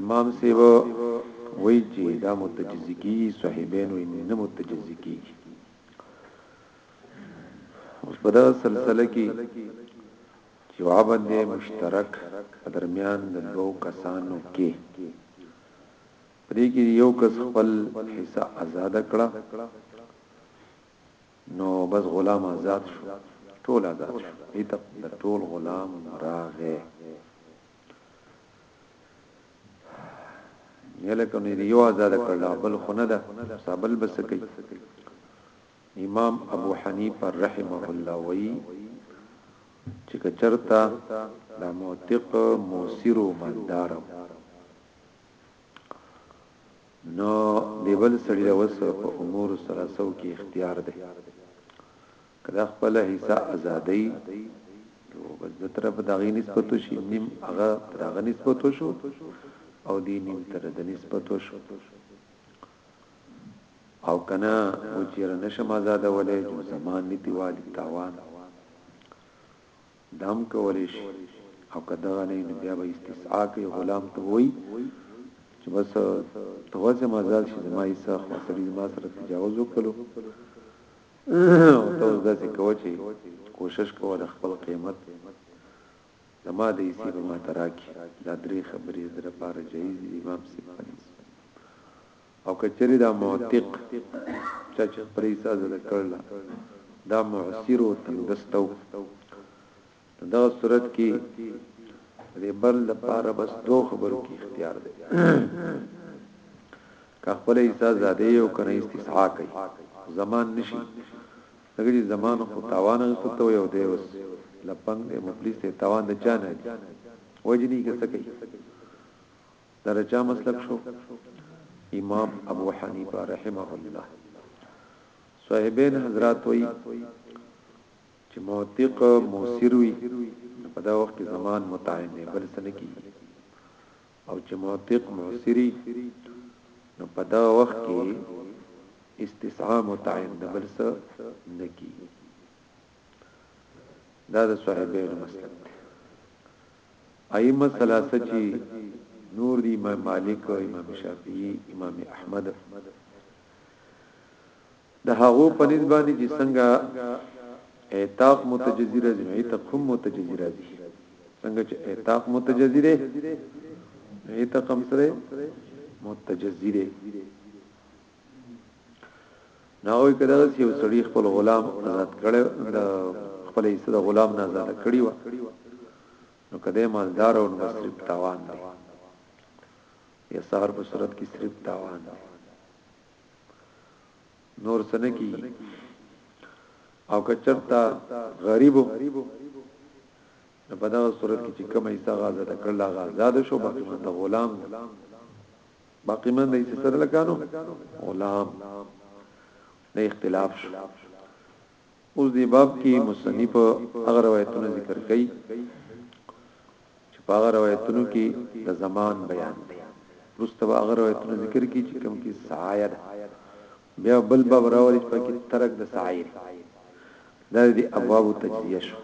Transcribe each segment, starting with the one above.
امام صیب وای چی دا متجزی کیږي صاحبین وای نه متجزی کیږي اوس په دا سلسله کې چې وابد دی مشترک په درمیان د دوو کسانو کې په دې کې یو کس خپل حصہ آزاد کړه نو بس غلام آزاد شو ټول آزاد شو ایت ټول غلام راغه یله کنه یو آزاد کړل بل خونه ده سابل بس کوي امام ابو حنیفه رحمه الله وی چې کچرتا د موثق موسیرو مالدار نو دیبل سړی د وسره په امور سره سو کې اختیار ده که دا خپله حصه ازادۍ نو بس د طرف د هغې نسبت وشي نیم هغه تر هغه نسبت وشو او دی نیم تر د نسبت وشو او کنا او چیر نشم آزاد ولې جو زمان نیتی والی تاوان دام کولی شي او کدا نه نو بیا به استسعا کوي غلام ته وای چې بس توازه مازال شي زما یې څه خپل زما سره تجاوز وکړو ته اوس داسې کوه چې کوشش کوه د خپل قیمت زما د ایسی په ما تراکي دا درې خبرې د لپاره جایز دي امام سپنس او کچری دا موثق چا چې پرې ساز کړل دا معسر او تندستو په دغه صورت کې د بل لپاره بس دوه خبرو کې اختیار دی که خپل ایسا زاده یو کنه استسعا کوي زمان نشي دغه زمان خو تاوان غوښته یو دی وس لپنګ د مفلس ته تاوان د چا نه دی وجنی کې څه کوي درچا مسلک شو امام ابو حنیفه رحمه الله صاحبین حضرات وی چې موثق موثر وي نو په دا وخت کې زمان متعین دی بل څه نه کیږي او چې موثق موثری نو په دا وخت کې استسعا متعین دی بل څه نه کیږي دا د صاحبینو مسلک دی ائمه ثلاثه چې نور دی امام مالک امام شافعی امام احمد د هغو په نسبت باندې چې څنګه اعتاق متجزی راځي نو اعتاق هم متجزی راځي څنګه چې اعتاق متجزی دی اعتاق هم سره متجزی دی ناوی کده چې یو سړی خپل غلام آزاد کړي د خپل ایسه د غلام نه آزاد کړي و نو کده مالدار او مصرف تاوان دی یا سار په صورت کې صرف تاوان دی نور څه نه کیږي او که چرته غریب نو په دا صورت کې چې کومه حصہ غازه د کړل غازه د شو باقی مند غلام باقی مند یې سره لکانو غلام نه اختلاف شو اوس دې باب کې مصنف هغه روایتونه ذکر کوي چې په هغه روایتونو کې د زمان بیان دی رستبه هغه روایتونه ذکر کی چې کوم کې سعایه ده بیا بل باب راوړي چې پکې ترک د سعایه ده د ابواب تجزیه شو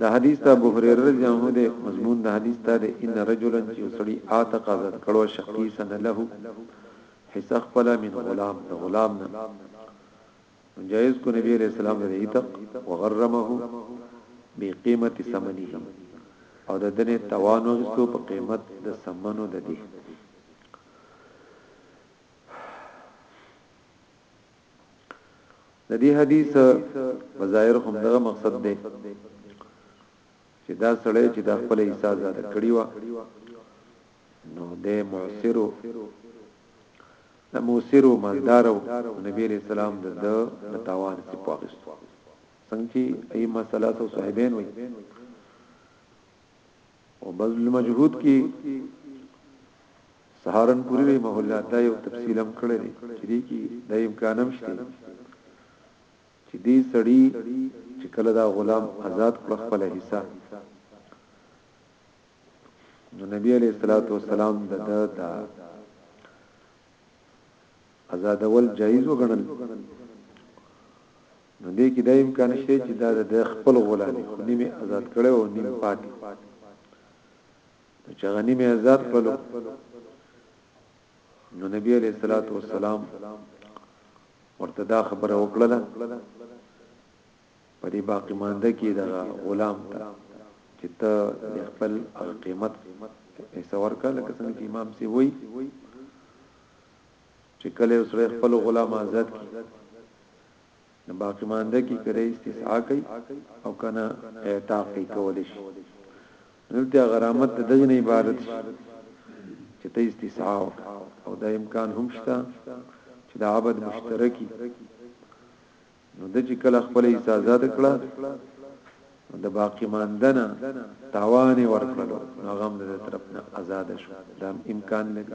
دا حدیث د ابو هريره رضی الله عنه دی مضمون د حدیث دا دی ان رجلا چې سړی اعتق آزاد کړو شقی سن له حصہ خپل من غلام د غلام نه جائز کو نبی علیہ السلام د ایتق وغرمه بقیمت ثمنه او د دنه توان وغستو په قیمت د ثمنو د دې د دې حدیث په ظاهر هم دغه مقصد دی چې دا سړی چې د خپل حصہ زیاته کړی و نو د معسرو د معسرو مالدارو نبی رسول الله د د تاوان څخه پاکست څنګه چې ای مسله صاحبین وي او بذل المجهود کې سهارنپوري رحمه الله دا یو تفصیل هم کړی دی چې دې کې د امکان هم شته چې دې سړی چې کله دا غلام آزاد کړ خپل حصہ نو نبی علیہ الصلوۃ والسلام د د آزادول جایز وګڼل نو دې کې دا امکان شته چې دا د خپل غلامي خو نیمه آزاد کړي او نیم پاتې نو چې غنیمه آزاد کړلو نو نبی علیہ الصلوۃ والسلام ورته دا خبره وکړه په دې باقی مانده کې دا غلام ته چې ته خپل قیمت ایسور کړه لکه څنګه چې امام سی وای چې کله یو سړی خپل غلام آزاد کی نو باقی مانده کی کړي استسعا کوي او کنه اعتاق کول شي دلته غرامت د دجن عبارت شي چې ته استسعا او دا امکان هم شته چې د عبد مشترکی نو د چې کله خپل اجازه د کړه د باقی ماندنه تاوان ورکړلو نو غم د طرف نه آزاد شو دا امکان لري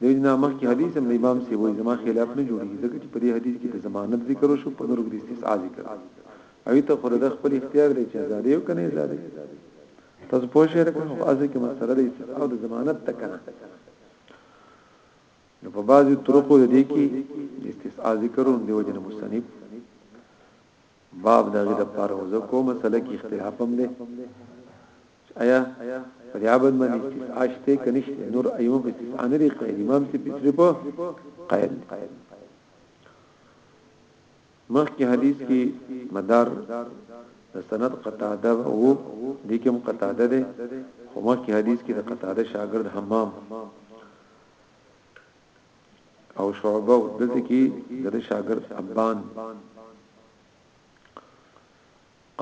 د اجماع مخکې حدیث هم د امام صاحب وایي زما خلاف نه جوړیږي ځکه چې په دې حدیث کې د ضمانت ذکر وشو په نورو کې د استسعاء ذکر او ته خو د خپل اختیار دی چې آزادې او کنه آزادې تاسو پوه شئ راکړه خو ازه کې مسله د استسعاء او د ضمانت تکنه نو په بعضي طرقو د دې کې استسعاء ذکر هم دی وجنه مستنیب باب دغه د پاره وځو کومه مسله کې اختلاف هم دی چې آیا په دې عبد باندې استثناء شته که نشته نور ایمه په استثناء نه لري قید امام سي پسری په قید مخکې حدیث کې مدار د سند قتاده وو د کوم قتاده ده خو مخکې حدیث کې د قتاده شاګرد حمام او شعبه دلته کې د شاګرد ابان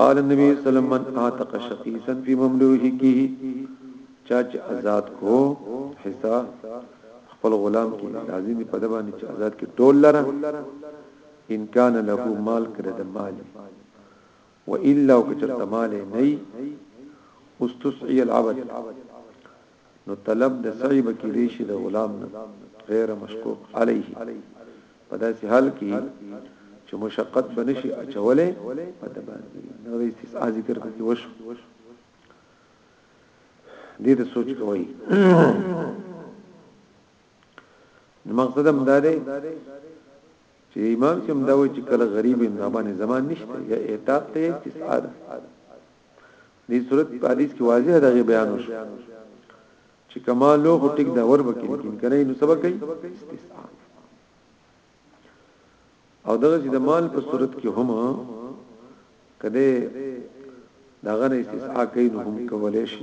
قال النبي صلی الله علیه وسلم من اعتق شقیسا فی مملوکه چا چې آزاد کو حصہ خپل غلام کې لازم دی په د باندې چې آزاد کې ټول لره ان کان له مال کړه د مال و الا وکچرته مال نه استسعي العبد نو طلب د سعی به کیدی شي د غلام نه غیر مشقوق علیه په داسې حال کې چې مشقت بنشي اچولې په د باندې نو د استثناء ذکر پکې وشو دې ته سوچ کوی نو مقصد هم دا دی چې امام سم دا وایي چې کله غریب نه باندې زمان نشته یا اعتاق ته استثاده دې صورت په حدیث کې واضح دغه بیان وشو چې کمال لو خو ټیک دا ور بکې لیکن کنه نو سبا کوي استثناء او دغه چې د مال په صورت کې هم کده داغه نه استسعا کوي نو هم کولای شي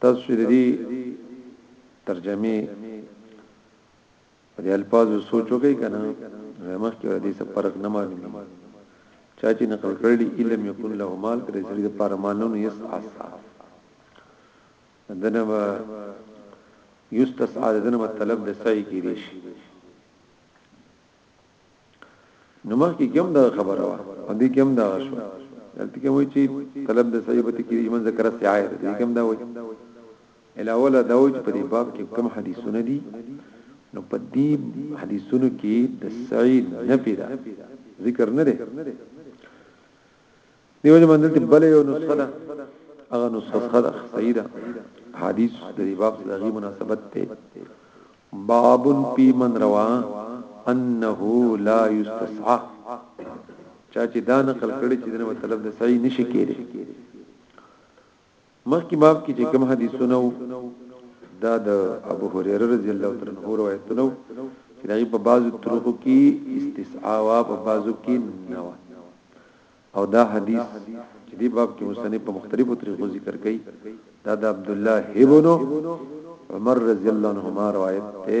تاسو چې د دې ترجمه په دې الفاظو سوچ وکړئ کنه مخ کې دې څه فرق نه معلومي چا چې نقل کړل علم یکون له مال کړي سړي د پرمانو نه یس اسا دنه با یستسعد دنه طلب د سعی کې دي شي نو مخکې کوم دا خبره وا او دې کوم دا شو دلته کې وایي چې طلب د صحیبت کې من ذکر سعای دې کوم دا وایي علاوه له دا وایي چې په دې باب کې کوم حدیثونه دي نو په دې حدیثونو کې د سعی نه پیدا ذکر نه دی دیو جن باندې بل یو نسخه ده هغه نسخه ده صحیح ده حدیث د باب سره غي مناسبت ته باب پی من روا انه لا یستسعى چا چې دا نقل کړي چې د مطلب د صحیح نشي کېږي مخکې باب کې چې کوم حدیثونه دا د ابو هريره رضی الله تعالی عنہ روایتونه چې دغه په بازو طرقو کې استسعا وا په بازو کې نو او دا حدیث چې دی باب کې مصنف په مختلفو طریقو ذکر کړي دا د عبد الله ابن عمر رضی الله عنهما روایت ته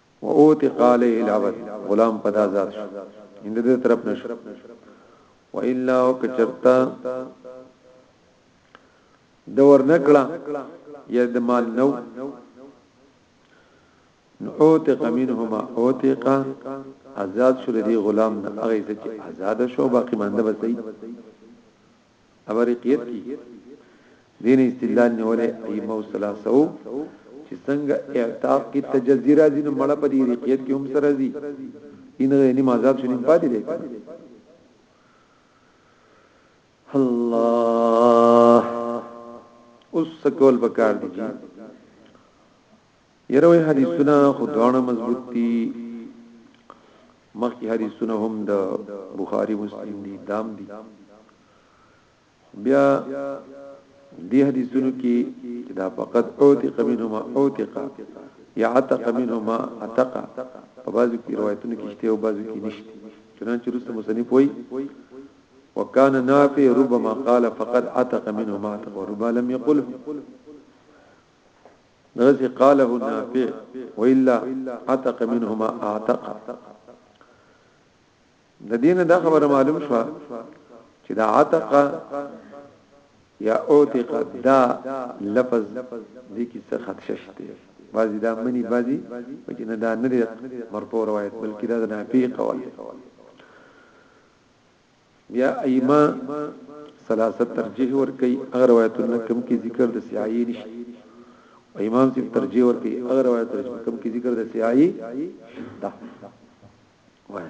و اوتق علیه العبد غلام په دا ذات شو اند دې طرف نشو و الا وکچرتا د ورنکړه یا د مال نو نو اوتق منهما اوتق آزاد شو دی غلام نه هغه چې آزاد شو باقی مانده بسې ابرقیت کی دین استدلال نیولې ائمه ثلاثه چې څنګه اعتاق کی تجزی راځي نو مړه په دې ریقیت کې هم سره راځي ان غنی مذهب شنو پاتې دی الله اوس سکول بکار دي یره وی حدیثونه خو دواړه مضبوط دي مخکې حدیثونه هم د بخاری مسلم دي دام دي بیا دې حدیثونو کې چې دا فقط اوتق منهما اوتق یا عتق منهما عتق په بعضو کې روایتونو کې شته او بعضو کې نشته چنانچې رسول مصنف وایي وکانه نافع ربما قال فقط عتق منهما عتق وربما لم يقل دغه قاله نافع والا عتق منهما اعتق د دین دا خبره معلوم شو چې دا عتق یا اوتق دا لفظ دې کې څه خدشه شته بعضی دا منی بعضی چې نه دا نه مرفوع روایت بلکې دا نافع قول بیا ائمه ثلاثه ترجیح ور کوي هغه روایتونه کم کې ذکر د سعی نشته او امام سیب ترجیح ور کوي هغه روایت کم کې ذکر د سعی دا وای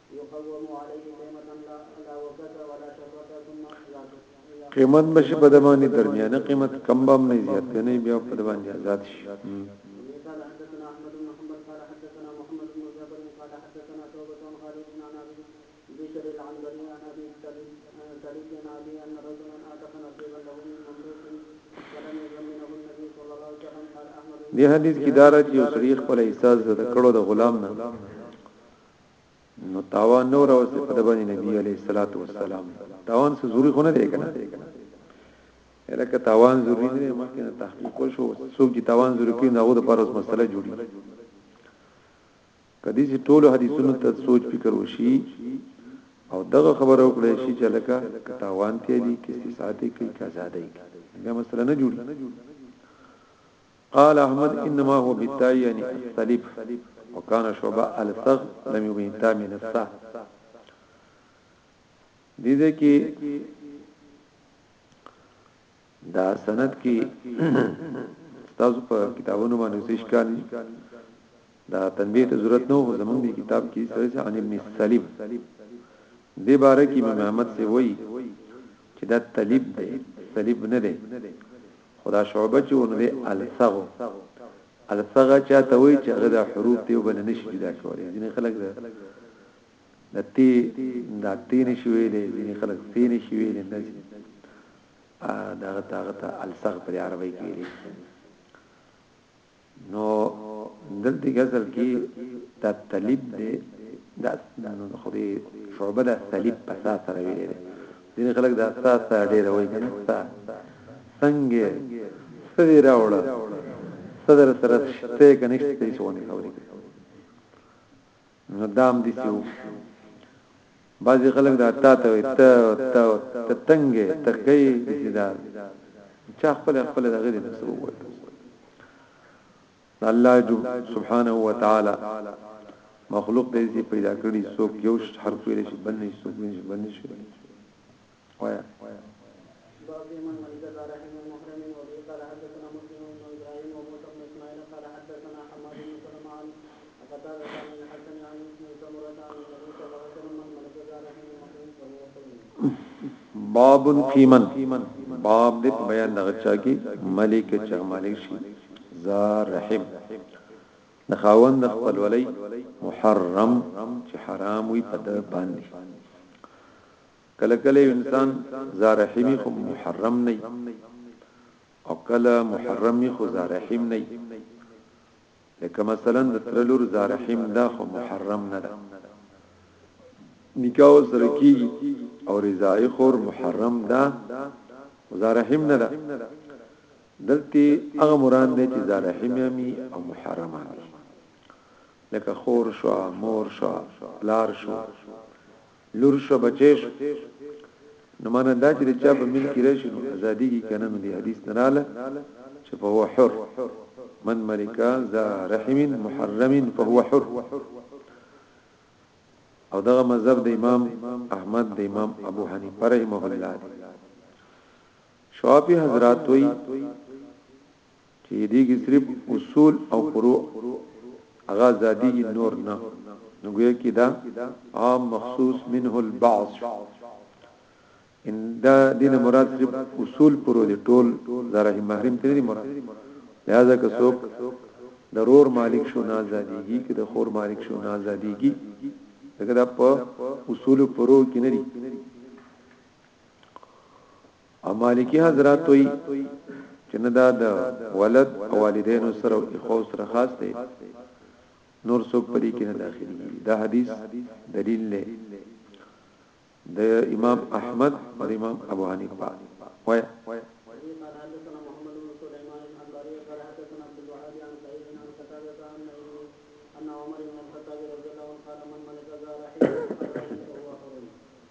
يقوم عليه قيمة لا لا وكسر ولا شفوة ثم لا قيمت بشي په دباني درميانه قيمت کم بام نه زيات بني بيا په دباني آزاد شي دی حدیث کې دار چې یو سړي خپل احساس زده کړو د غلام نه نو تاوان نو راوستي په دبانې نبی عليه الصلاه والسلام تاوان څه ضروري خونه دی کنه الکه تاوان ضروري دی مخکې تحقیق شو څوک چې تاوان ضروري کوي نو د پاره اوس مسله جوړي کدي چې ټول حدیثونو ته سوچ فکر وشي او دغه خبره وکړي شي چې لکه تاوان ته دي کې ساتي کې قضا دی دا مسله نه جوړي قال احمد انما هو بالتاء يعني الصليب وكان شعبه الصغ لم يبين تاء من الصا دي دې کې دا سند کې تاسو په کتابونو باندې څه ښکار دا تنبیه ته ضرورت نه و زمونږ دی کتاب کې سره عن ابن سلیم دی باره کې محمد سی وای چې دا طالب دی صلیب نه دی خدا شعبه چې ونوې الصغو الصغه چاته وای چې هغه د حروف ته وبل نشي جدا کولای ځینې خلک ده د تی د تی نشي ویلې ځینې خلک تی نشي ویلې نه دا غته غته الصغ پر عربی کې ویلې نو دلته کې اصل کې دا طالب دی دا نو خو دې شعبه د طالب په سا سره ویلې ده ځینې خلک دا سا سا ډېر وایي کنه سا څنګه سړي راوړل صدر سره شته کنيشته هیڅ ونه کوي نو دام دي سيو بعضی خلک دا تا ته وي ته ته ته تنګې تکي دا چا خپل خپل د غیر نفس ووت الله جو سبحانه و تعالی مخلوق دې پیدا کړی څوک یو حرف ویل شي بنې څوک بنې شي باب فی من باب دې په بیان دغه چا کې ملک چا ملک شي ذا رحم د خاوند خپل ولی محرم چې حرام وي په د باندې کله کله یو انسان زارحمی خو محرم نه او کله محرمی خو زارحم نه لکه مثلا د ترلور زارحم دا خو محرم نه ده نکاح سره کی او رضای خور محرم ده زارحم نه ده دلته هغه مراد دی چې زارحم یمي او محرم دي لکه خور شو مور شو لار شو لور شو بچی شو نو معنی دا چې چا په ملک راشي نو ازادي کې کنه نو دی حدیث نه رااله چې په هو حر من ملکا ذا رحم محرم فهو حر او دغه مذهب د امام احمد د امام ابو حنیفه رحمه الله دی شوافی حضرات وی چی دی کی صرف اصول او فروع هغه ازادیږی نور نه نو ګویا کی دا عام مخصوص منه البعض شو ان دا دین مراد صرف اصول فروع دی ټول زره محرم تر دی مراد لہذا که څوک ضرور مالک شو نه ازادیږي که د خور مالک شو نه ازادیږي دا په اصول فروع کې نه دي او مالکی حضرات وی چې نه دا د ولد او والدینو سره او اخو سره خاص دی نور څوک پرې کې نه داخلي دا حدیث دلیل دی د امام احمد او امام ابو حنیفه وای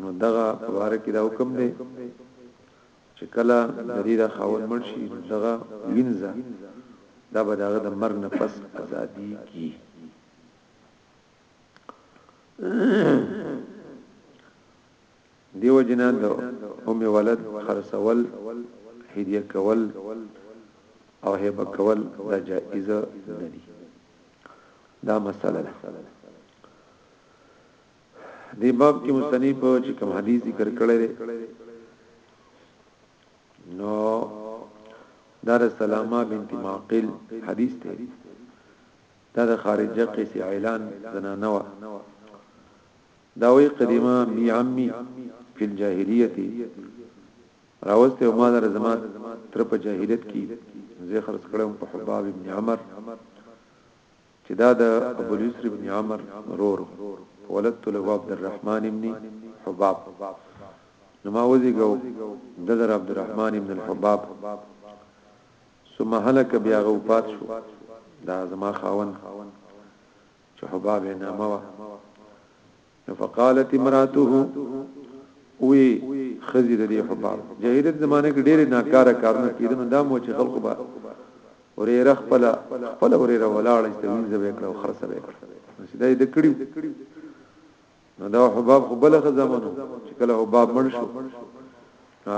نو دغه باره کې دا حکم دی چې کله د دې د خاون مړ شي دغه وینځه دا به دغه د مر نه پس ازادي کی دیو جنا د ام ولد خرڅول هدیه کول او هبه کول دا جائز نه دي دا مسله ده دې باب کې مصنف چې کوم حدیث ذکر کړی دی نو دار السلامه بنت معقل حدیث ته دا د خارجه قصې اعلان زنانه وا دا وی قدیمه می عمي فی الجاهلیت راوسته او ما در زما تر په جاهلیت کې زه خرڅ کړم په حباب ابن عمر چې دا د ابواليسر بن عمر ورور و، فولدت له عبدالرحمن بن حباب، نو ما وزيږاوه ده لره عبدالرحمن بن الحباب، ثم هلک بيا هغه وفات شو، دا زما خاوند چې حباب يې نامه وه، فقالت امراته وی خزی د دې حباب جاهلیت زمانه کې ډېر ناکاره کارونه کیدنو دا مو چې خلکو به اورې رخ خپل خپل اورې را ولاړ چې وینځه وکړو خرڅه وکړو سیدا یې د کړیو نو دا حباب خو بل خزمنو چې کله حباب مړ شو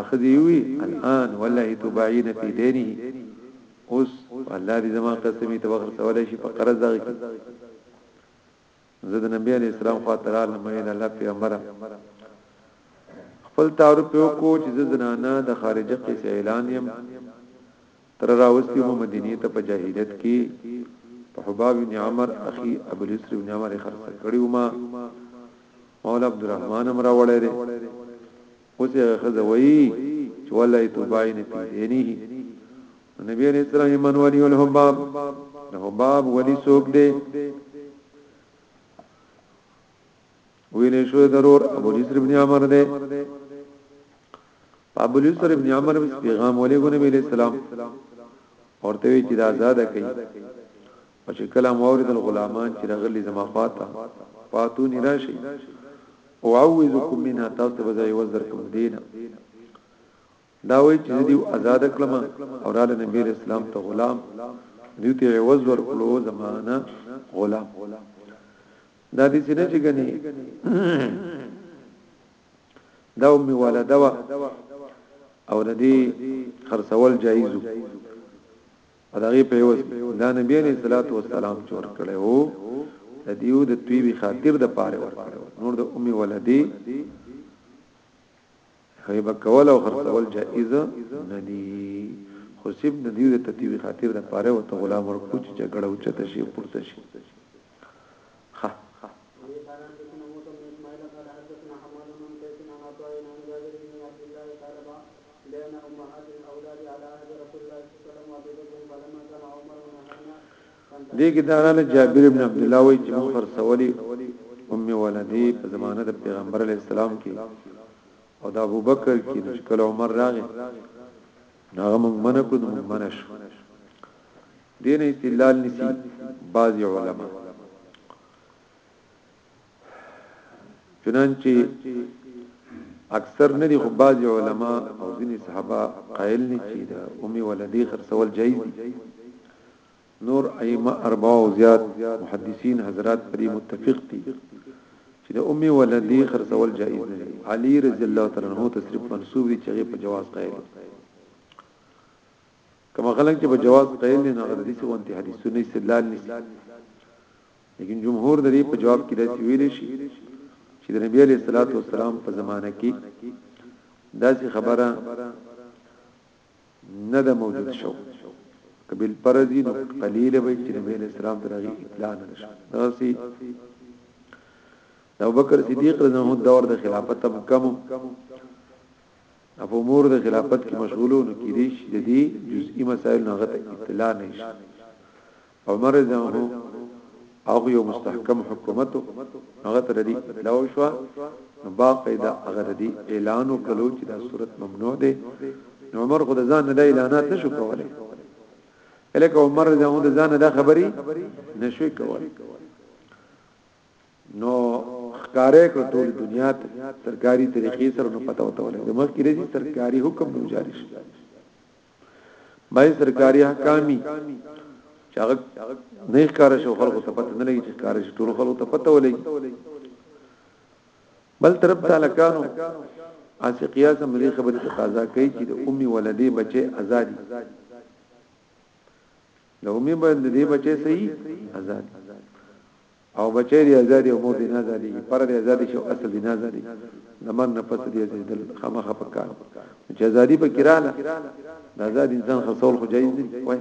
اخذ یوی الان والله تبعین فی دینه اوس الله دې زما قسمی ته وخت سوال شي په قرض دغه زه د نبی علی السلام خواته رالم اے د الله پیغمبره خپل تعارف یو کو چې زه زنانه د خارجه قیس اعلان یم تر راوستي مو مدینه ته په جاهلیت کې په حباب بن عمر اخي ابو الاسر بن عمر خرڅ کړیو ما مولا عبدالرحمن امر وړره اوس هغه خزه وایي چې والله توبای نه پیژني نو نبی علیہ السلام من ولی الحباب د حباب ولی سوق دی ویلې شو ضرور ابو بکر ابن عمر دی ابو بکر ابن عمر پیغام ولې کو نبی علیہ السلام ورته وی چې دا آزاد کړي خو چې کله مو اوریدل غلامان چې راغلي زما خواته فاتونی راشي او عوذکم منها تاسو به زوی وز درکم دینه دا وای چې دیو آزاد کلم او را نبی اسلام ته غلام دیو ته عوض ورکړو زمانہ غلام دا دې څنګه چې غني دا امي والده وا او د دې خرڅول جایز او دا غي په یو دا نبی علیہ الصلوۃ والسلام چې ور کړی وو د دیو د طیبی خاطر د پاره ور کړی نور د امي ولدی هیب کول او خرڅول جائز نه دی خو سب د دیو د تطیبی خاطر د پاره او ته غلام ور کوچ جګړه او چته شي پورته شي دې کې دا رااله جابر ابن عبد الله وایي چې موږ خرڅولي ام ولدی په زمانه د پیغمبر علی السلام کې او د ابو بکر کې د کله عمر راغی هغه موږ منکو د موږ منش دې نه استدلال نسی بعضی علما چنانچه اکثر ندی خو بعضی علما او ځینی صحابه قائل نه چی دا امي ولدی خرڅول جایز دي نور ائمه اربع او زیات محدثین حضرات پرې متفق دي چې د امي ولدی خرڅول جایز نه دي علي رضی الله تعالی عنہ تصریف منسوب دي چې په جواز قائل کوم خلک چې په جواز قائل دي نو غدري سي وانتي حدیثونه استدلال نشي لیکن جمهور د دې په جواب کې داسې ویل شي چې د نبی عليه الصلاه والسلام په زمانه کې داسې خبره نه ده موجود شو قبل پرزی نو قلیل به چې نبی علیہ السلام درغه اطلاع نه شو داسي د ابوبکر صدیق رضی الله دور د خلافت هم کم په امور د خلافت کې مشغولو نو کې دي چې د دې جزئي مسائل نه غته اطلاع نه شي عمر زمه او یو مستحکم حکومت هغه تر دې اطلاع شو نو باقاعده هغه دې اعلان وکړو چې دا صورت ممنوع ده نو عمر خو د ځان نه اعلانات نشو کولای الکه عمر زمه د ځان نه خبري نشوي کولای نو ښکاره کړ ټول دنیا ته ترکاری طریقې سره نو پته وته ولې د مخ کې رځي ترکاری حکم نو جاری شي بای ترکاری احکامی چې هغه نه ښکاره شو خلکو ته پته نه لګي چې ښکاره شي ټول خلکو ته پته ولې بل طرف تعالی کانو اسی قیاس هم دې خبره تقاضا کوي چې د امي ولدي بچي ازادي د امي باندې دې بچي صحیح ازادي او بچی دی ازادی او مور دی نه ازادیږي پر دی ازادی شو اصل دی نه ازادی د مرګ نه پس دی ازادیدل خامخه پکار چې ازادی په کراله د ازاد انسان خصول خو جایز دی وای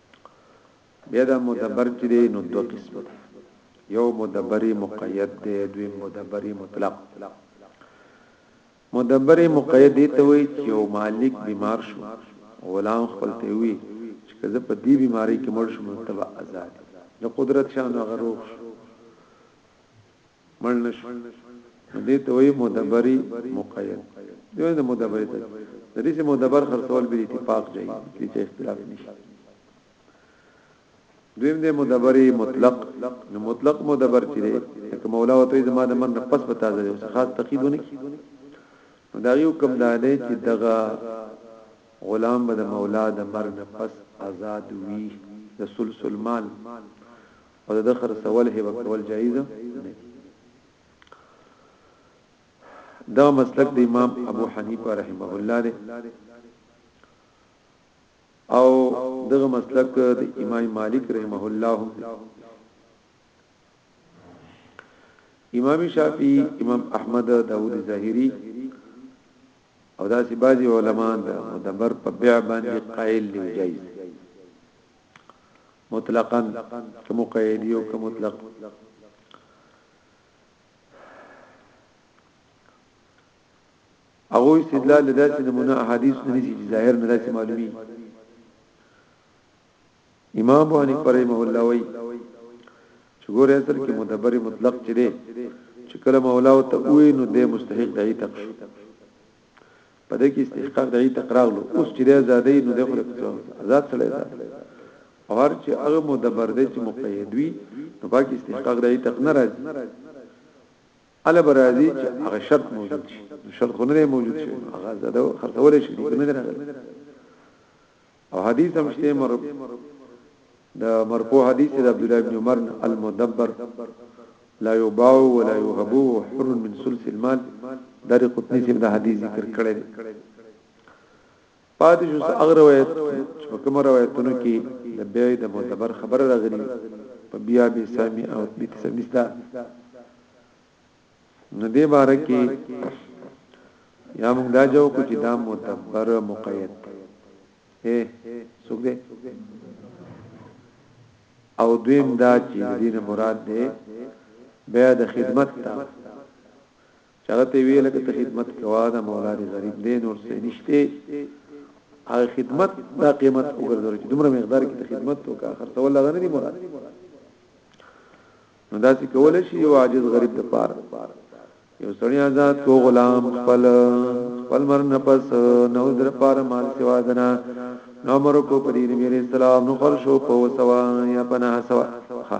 بیا دا مدبر چې دی نو دوه قسمه دی یو مدبر مقید دی دوی مدبر مطلق مدبر مقید دی ته وی چې او مالک بیمار شو غلام خپل ته وی چې کزه په دې بیماری کې مړ شوم تبع آزاد د قدرت شان غروغ شو مړ نه شو نو دې ته وایي مدبري مقید دیو نه مدبري ته د دې چې مدبر خرڅول به اتفاق جاي دي چې اختلاف نشي دویم دې مدبري مطلق نو مطلق مدبر چې دی که مولا وته زما د من نه پس پتا ځي خاص تقیدونه کی نو دا یو کم دا دی چې دغه غلام به د مولا د مرګ نه پس آزاد وي د سلسل مال او د ده خرڅول هبه کول جایز نه دي دا مسلک د امام ابو حنیفه رحمه الله دی او دغه مسلک د امام مالک رحمه الله هم دی امام شافعی امام احمد داوود ظاهری او داسې بعضی علما د مدبر په بیع باندې قائل دی جایز مطلقاً که مقيدي او که مطلق. هغه استدلال د داسې نمونه احادیث نه نشي چې ظاهر نه داسې معلومي امام ابو حنیفه رحمه الله وی چې ګوره اصل کې مدبر مطلق چي دي چې کله مولا او ته وې نو د مستحق دی تک شو په دې کې استحقاق د عیتق راغلو اوس چې د آزادۍ نو د خلک آزاد سره آزاد او هر چې هغه مدبر دی چې مقید وي نو پاکي استحقاق د عیتق نه راځي الا برازي چې هغه شرط موجود شي شرط خو نه موجود شي هغه آزاد خرڅول شي نه راغلی او حدیث هم شته مر د مرفوع حدیث د عبد الله بن عمر المدبر لا يباع ولا يهب حر من ثلث المال در قطنی سیب د حدیث ذکر کړی پاتې شو هغه روایت چې کوم روایتونو کې د بیع د معتبر خبره راغلي په بیا به سامي او بیت سمستا نو دې باره کې یا موږ دا جو کو چې دا مدبر مقید اے څوک دې او دویم دا چې دینه مراد دې بیا د خدمت ته چاته ویل کې ته خدمت کوا دا مولا دې غریب دې نور څه نشته هغه خدمت دا قیمت وګرځول چې دومره مقدار کې خدمت وکړه خرڅول غنه دي مراد نو دا څه کول شي یو عاجز غریب د پاره یو سړی آزاد کو غلام خپل خپل مر نه پس نو در پاره مال سوا دنا نو مر کو پرې نبی رسول الله نو خر شو په سوا یا پناه سوا ها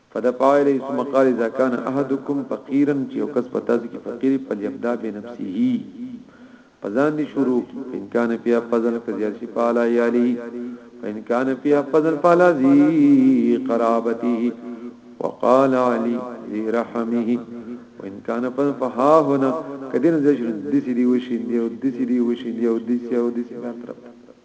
فدفع الیه ثم قال اذا کان احدکم فقیرا چې یو کس په تاسو کې فقیر وي فلیبدا بنفسه په ځان دې شروع کړي فإن کان فی فضل کزیات شي فعلى یالی فإن کان فی فضل فعلى ذی قرابته وقال علی ذی رحمه وإن کان فضل فها هنا کدین زجر دسی دی وشین دی او دسی دی وشین دی او دسی او دسی بیا طرف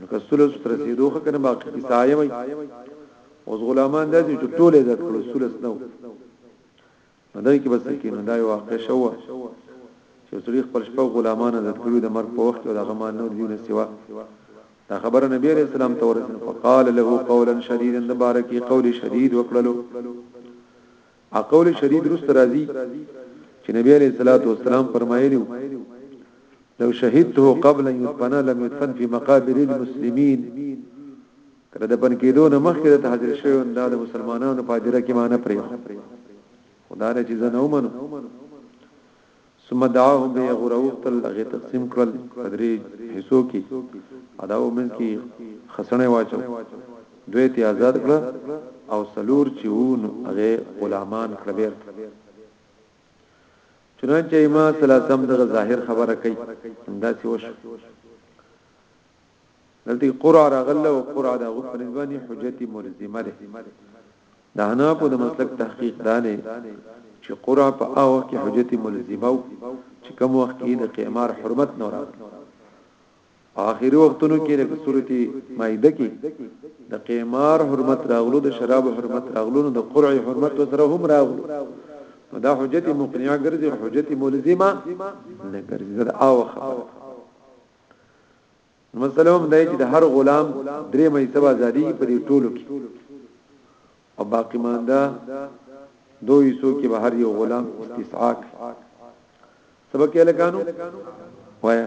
نو که سلس تر رسیدو خو کنه باقی کسایه وي اوس غلامان داسې چې ټول عزت کړو سلس نو نو دای کې بس کې نو دا یو واقع شو چې سړي خپل شپه غلامان عزت کړو د مرګ په وخت کې دا غمان نو دیونه سیوا دا خبره نبی عليه السلام ته ورسېده فقال له قولا شديدا مبارکي قول شديد وکړلو اقول شدید رست راضی چې نبی علیہ الصلوۃ والسلام فرمایلی لو شهدته قبل ان يدفن لم يدفن في مقابر المسلمين کله د بن کېدو نه مخکې د حاضر شوی دا د مسلمانانو په حاضر کې معنی پرې خدای چې زنه ومنو ثم دعاهم بیا یې غوراوښتل هغې تقسیم کړل په درې حصو کې او د هغو منځ کې خسڼی واچو دوی ترې ازاد کړه او څلور چې وو نو هغه غلامان کړه بیرته چنانچه امام سلاسم دغه ظاهر خبره کوي همداسې وشو دلته قرا راغله او قرا د غوښ په نسبت حجت ملزمه ده د حنا په د مسلک تحقیق دانه چې قرا په هغه کې حجت ملزمه او چې کوم وخت کې د قیمار حرمت نه راغله اخیری وختونو کې لکه سورتي مائده کې د قیمار حرمت راغلو د شراب حرمت راغلو نو د قرع حرمت سره هم راغلو دا حجت مقنعه ګرځي حجت ملزمه نه ګرځي دا او خبره مسله هم دا چې د هر غلام درې مې سبا ازادي په دې ټولو کې او باقی مانده دوی سو کې به هر یو غلام استسعاء سبا کې لکانو وایا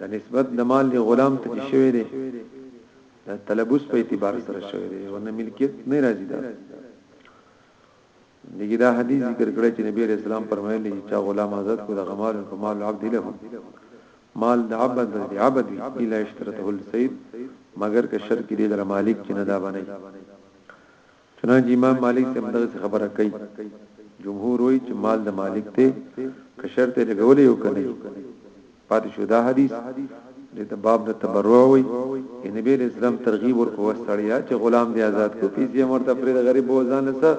دا نسبت د مال دی غلام ته چې شوی دی دا تلبس په اعتبار سره شوی دی ورنه ملکیت نه راځي دا دغه دا حدیث ذکر کړی چې نبی رسول الله فرمایلی چې چا غلام آزاد کو د غمال په مال عبد له مال د عبد د عبد الا اشترته السيد مگر که شرط دې لپاره مالک چې نه دا باندې چنانچه امام مالک صاحب دغسې خبره کوي، جمهور وايي چې مال د مالک دی که شرط يې لګولی او که نه يې. پاتې شو دا حديث چې د باب نه تبرع وي، چې نبي عليه السلام ترغيب ورکوه، سړيه چې غلام دې ازاد کړه، پيسې هم ورته پرېږده، غريب به ځان له څه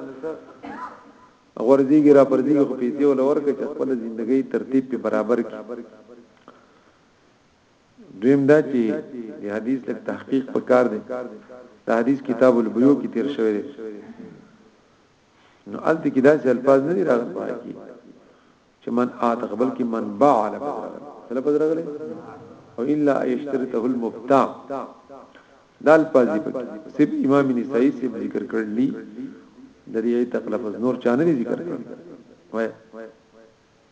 غورځېږي راپرځېږي، خو پيسې ورله ورکړه چې خپله زندګۍ ترتيب پرې برابر کړي. دویم دا چې د حدیث لک تحقیق پکار دی د حدیث کتاب البیو کې تیر شوی دی نو الته کې داسې الفاظ نه دي راغلي پاکي چې من اعتق بلکې من باع على سلام پدر غلې او الا اشترته المبتاع دا الفاظ دي پکې سب امام نسائی سے ذکر کړلی د دې تک لفظ نور چانه ذکر کړل وای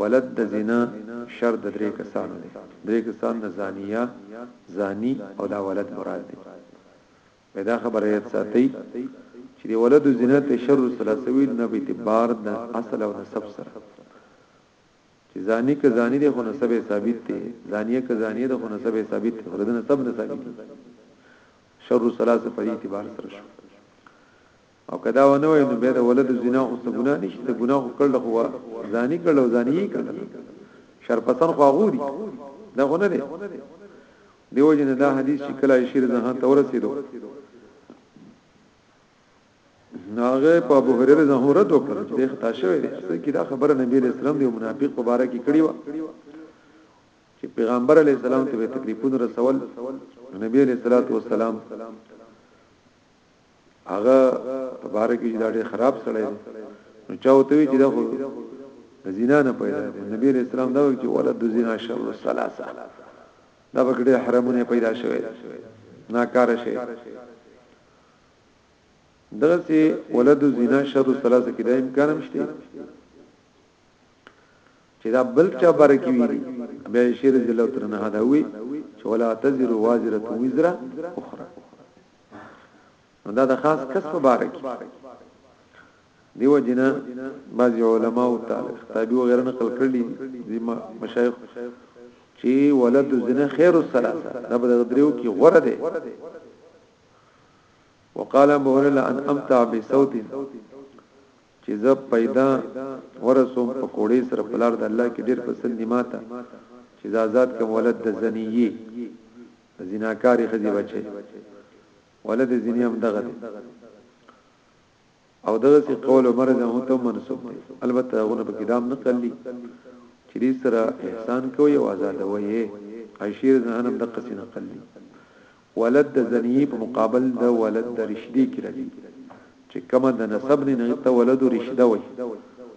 ولد د زنا شرط د درې کسانو دی درې کسان د زانیه زانی او دا ولد مراد دی پیدا خبره یې ساتي چې د ولد زنا ته شر ثلاثوی نه به اعتبار د اصل او نسب سره چې زانی که زانی دی خو نسب ثابت دی زانیه که زانیه ده خو نسب ثابت دی ولد نسب نه ثابت دی شر ثلاثه په اعتبار سره شو او که دا ونه وای نو بیا د ولد زنا او څه ګناه نشي ته ګناه خو کړل خو ځاني کړل او ځاني یې کړل شرپسن خو غوري دا غو نه دی دیو جن دا حدیث چې کله شیر زهان ته ورسېدو ناغه په ابو هريره زهورت وکړ چې خطا شوی دی اصل کې دا خبره نبی عليه السلام دی منافق په باره کې کړی و چې پیغمبر عليه السلام ته تکلیفونه رسول نبی عليه الصلاه والسلام هغه تبارک چې دا ډېر خراب سړی دی نو چا وته چې دا خو د زنا نه پیدا دی نبی علیہ السلام دا وایي چې ولد د زنا شر الثلاثه دا به ډېر حرامونه پیدا شوی ناکار شي دغه سي ولد زنا شر الثلاثه کې دا امکان هم شته چې دا بل چا برکی وي بیا شیر رضی الله تعالی عنہ دا وی چې ولا تزر وازره وزر اخرى دا د خاص کس په باره کې دیو جنا بعض علماء او تعالی خطابي او غیره نقل کړلي دي مشایخ چې ولد زنا خیر الثلاثه دا به دریو کې غره ده وقال ابو هريره ان امتع بصوت چې زب پیدا ورسوم په کوړې سره پلار د الله کې ډېر پسند نیماته چې آزاد کوم ولد د زنیي د زناکاری خزی بچی ولد زنی هم دغه دی او دغه سی قول عمر ده هو ته منسوب دی البته غونه په کدام نه کلی چې دې سره احسان کوي او آزاد وي عشیر زنانم د قسنه کلی ولد د زنی په مقابل د ولد د رشدی کې راځي چې کما د نسب نه نه ته ولد رشده وي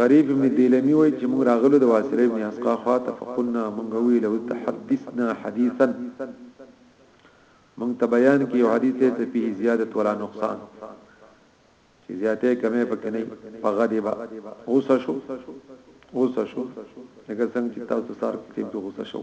غریب ابن دیلمی وایي چې موږ راغلو د واصله ابن اسقا خوا ته فقلنا موږ وویل او تحدثنا حدیثا موږ ته بیان کې یو حدیث ليس فيه زیادت ولا نقصان چې زیاته کمه پکې نه فغضب غوسه شو غوسه شو لکه څنګه چې تاسو سار کې غوسه شو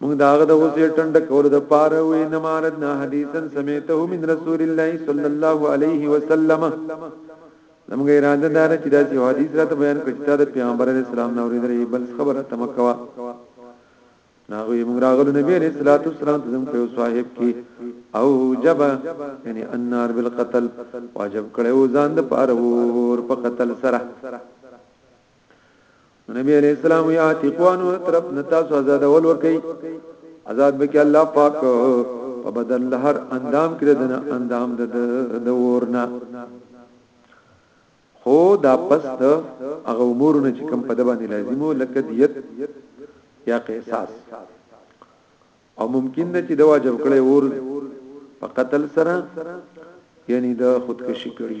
موږ دا غد غصه ټنډ کول د پاره وې نه مارد نه حدیثن سمیته من رسول الله صلی الله علیه وسلم زموږ اراده دار چې دا سی حدیث راته بیان کړ چې دا پیغمبر علی السلام نو ورې بل خبره تم کوا ناغه موږ راغلو نبی علیہ الصلوۃ والسلام ته زم په صاحب کې او جب یعنی النار بالقتل واجب کړو ځان د پاره ور په قتل سره نبی علیہ السلام یا تقوانو طرف نتاسو آزاد اول ورکی آزاد بکی الله پاک په بدل د هر اندام کړه دنه اندام د د ورنا خو دا پس د هغه امور نه چې کم په د باندې لازمو لکه دیت یا قصاص او ممکن ده چې د واجب کړي ور په قتل سره یعنی د خودکشي کړي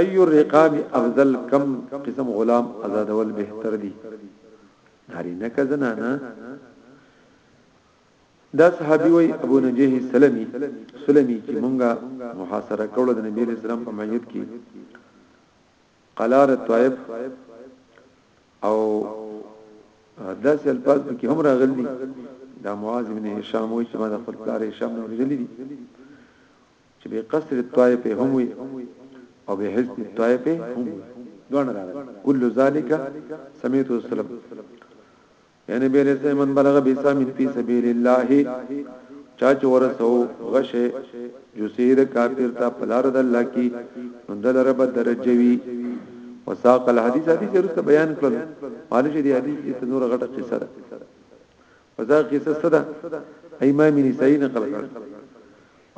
اي الرقاب افضل کم قسم غلام آزادول بهتر دي نارینه که زنانه دا صحابي وي ابو نجیح سلمی سلمی چې مونږه محاصره کړو د نبی اسلام په میت کې قلار طائب او داس الفاظ کې هم راغلي دي دا معاذ بن هشام وایي چې ما د خپل پلار هشام نه ورغلي دي چې به قصر الطائف هم وي او به حزب الطائف هم وي دونه راغلي کل ذالک سمعت السلام یا نبی علیہ السلام من بلغ بیسام فی سبیل الله چا چې ورسو غشه جسید کافر ته پلار د الله کی نو دل رب درجه وی وساق الحدیث حدیث ورته بیان کړل مالش دی حدیث چې نور غټه قصه ده وذا قصه صدا ایمام نسائی نقل کړ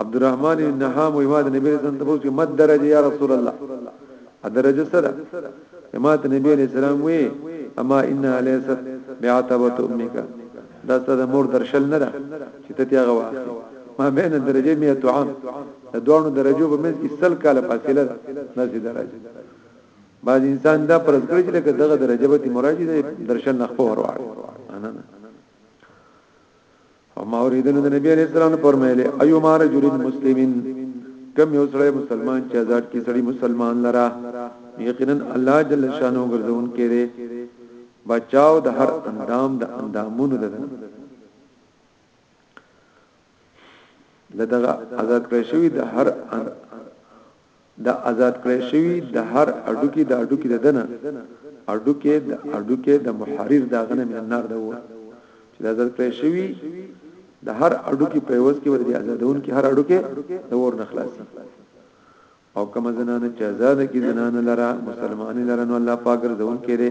عبدالرحمن بن نحام وی ما د نبی رسول الله تبوس کې مد درجه یا رسول الله درجه سره ما ته نبی علیہ السلام وی اما انها ليست بعتبه امك دا ستاسو مور درشل نه ده چې ته تیغه واخلې ما بین درجه می تو عام د دوه درجو په منځ کې سل کاله فاصله ده نسی درجه بعض انسان دا پرز کړی چې لکه دغه درجه به مراجعه درشل نه خو ورواړي نه نه او ما اوریدل د نبی علیہ السلام فرمایله ایو ما رجل مسلمین کم یو سړی مسلمان چې آزاد کی سړی مسلمان لرا یقینا الله جل شانو ګرځون کړي بچاو د هر اندام د اندامونو ده لدغه آزاد کړی شوی د هر د ازاد کړی شوی د هر اډوکی د اډوکی د دنه اډوکی د اډوکی د محرر دا غنه من النار د ور چې د ازاد کړی شوی د هر اډوکی په وس کې ورته آزادون کې هر اډوکی د ور نه خلاصي او کوم زنانه چې آزاد کی زنانه لره مسلمانې لره نو الله پاک ګرځون کړي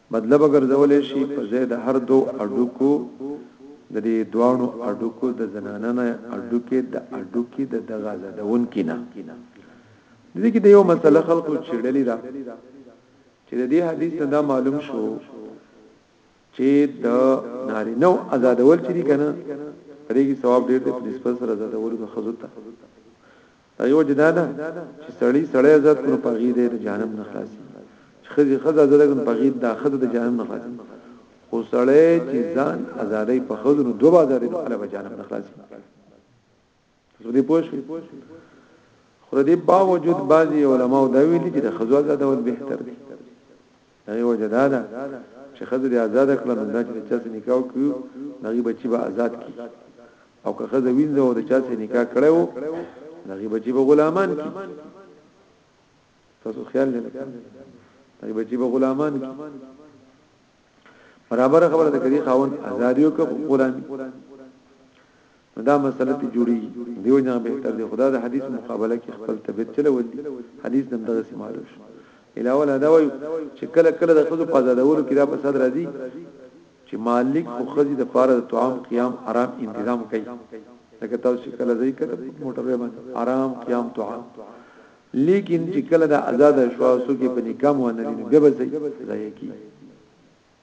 بدله به ګرځولی شي په ځای د هر دوو هډوکو د دې دواړو هډوکو د زنانه نه هډوکي د هډوکي د دغه زدونکي نه د دې کې د یو مسله خلکو چیړلې ده چې د دې حدیث نه دا معلوم شو چې د نارینو آزادول چې دي کنه پرې کې ثواب ډېر دی په نسبت سره آزادول د خزو ته هغه وجه دا ده چې سړی سړی عزت کړو په غي د جهنم نه خلاصي خزي خزه عزت کړو په غي د خزه د جهنم نه خلاصي خو سړی چې ځان ازادۍ په خزو نو دوه بازارې د الله جهنم نه خلاصي زه دې پوښ خو دې باوجود بعضي علما دا ویلي چې د خزو آزادول به تر دي د هغې وجه دا ده چې ښځه دې ازاده کړه نو دا چې د چا سره نکاح وکړي د هغې بچي به ازاد کړي او که ښځه وینځه او د چا سره نکاح کړی وو د هغې بچي به غلامان کړي تاسو خیال لرئ د هغې بچي به غلامان کړي برابر خبره ده کړي خاون ازادي او که غلامي نو دا مسله ته جوړیږي دیو جنا بهتر دی خدا د حدیث مقابله کې خپل طبيعت چلول دي حدیث نن دغه سمالو شو علاوه لا دا وایو چې کله کله د خود په آزادولو کې دا فساد راځي چې مالک خو خزي د پاره د طعام قیام آرام تنظیم کوي لکه تاسو چې کله ځای کړه موټر باندې آرام قیام طعام لیکن چې کله د آزاد شواسو کې په نکام ونه لري به ځای ځای کی